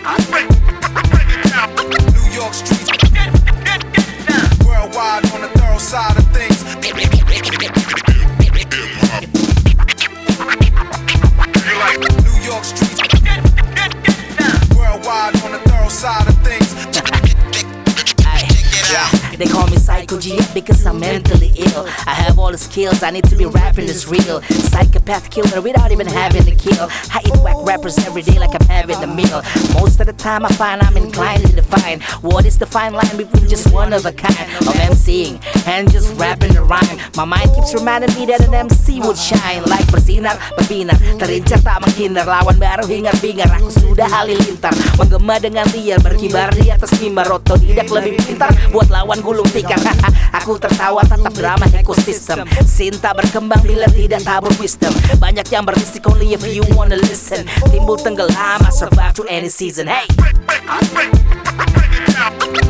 New York streets. Worldwide on the thorough side of things. New York streets. They call me Psycho G because I'm mentally ill. I have all the skills, I need to be rapping this real. Psychopath killer without even having to kill. I eat rappers every day like I'm having a meal. Most of the time I find I'm inclined to define what is the fine line between just one of a kind of MCing and just rapping the rhyme. My mind keeps reminding me that an MC would shine like bersinar, berbinar, terincar tak menghindar lawan baru hingar bingar. Aku sudah halilintar, menggema dengan liar berkibar di atas mimbar. Otodidak lebih pintar buat lawan gulung tikar. Aku tertawa tetap drama ekosistem. Sinta berkembang bila tidak tabur wisdom. Banyak yang berbisik only if you wanna listen. Timbul tenggelam, I survive through any season. Hey.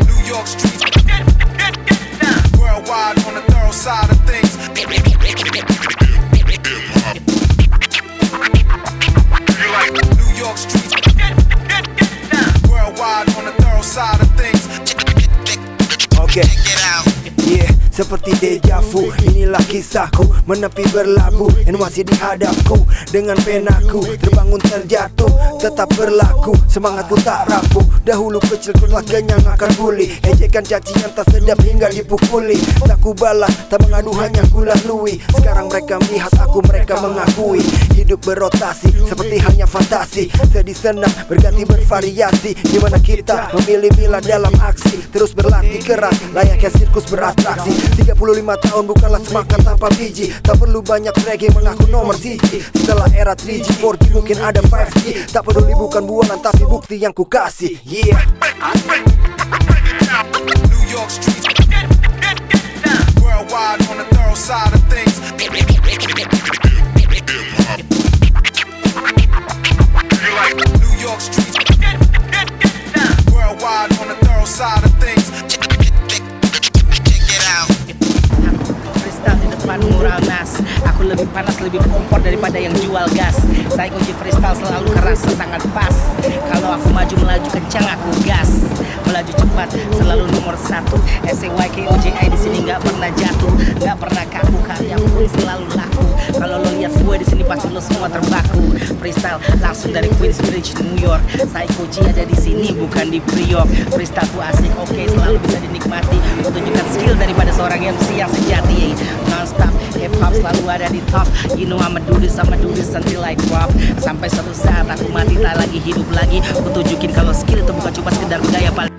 New York streets. Worldwide on the thorough side of things. New York streets. Worldwide on the thorough side of things. Oke Yeah, seperti deja Inilah kisahku. Menepi berlabuh Dan masih dihadapku Dengan penaku Terbangun terjatuh. Tetap berlaku Semangatku tak rapuh. Dahulu kecil kenyang akan bully Ejekan cacian tak sedap hingga dipukuli. Tak ku balas Tak mengadu hanya ku lalui. Sekarang mereka melihat aku Mereka mengakui Hidup berotasi. Seperti hanya fantasi. Sedih senang Berganti bervariasi. Di mana kita memilih bila dalam aksi. Terus berlatih keras Layaknya sirkus beratraksi. 35 tahun bukanlah semangat tanpa biji. Tak perlu banyak reggae mengaku nomor siji. Setelah era 3G, 4G mungkin ada 5G Tak peduli bukan bualan tapi bukti yang ku kasih. Yeah. New York streets. Worldwide on the thorough side of things. Aku lebih panas, lebih kompor daripada yang jual gas. Saya kunci freestyle selalu keras, sangat pas. Kalau aku maju melaju kencang aku gas. Melaju cepat, selalu nomor satu. SCYKOJI di sini nggak pernah jatuh nggak pernah kaku, karya pun selalu laku pasti lo semua terbaku. Freestyle langsung dari Queensbridge, New York. Saya kunci ada di sini bukan di Priok. Freestyle ku asik, oke selalu bisa dinikmati. Tunjukkan skill daripada seorang MC yang sejati Non-stop. Hip hop selalu ada di top. You know I'ma do this, I'ma do this until I drop Sampai suatu saat aku mati tak lagi hidup lagi. Aku tunjukin kalau skill itu bukan cuma sekedar budaya paling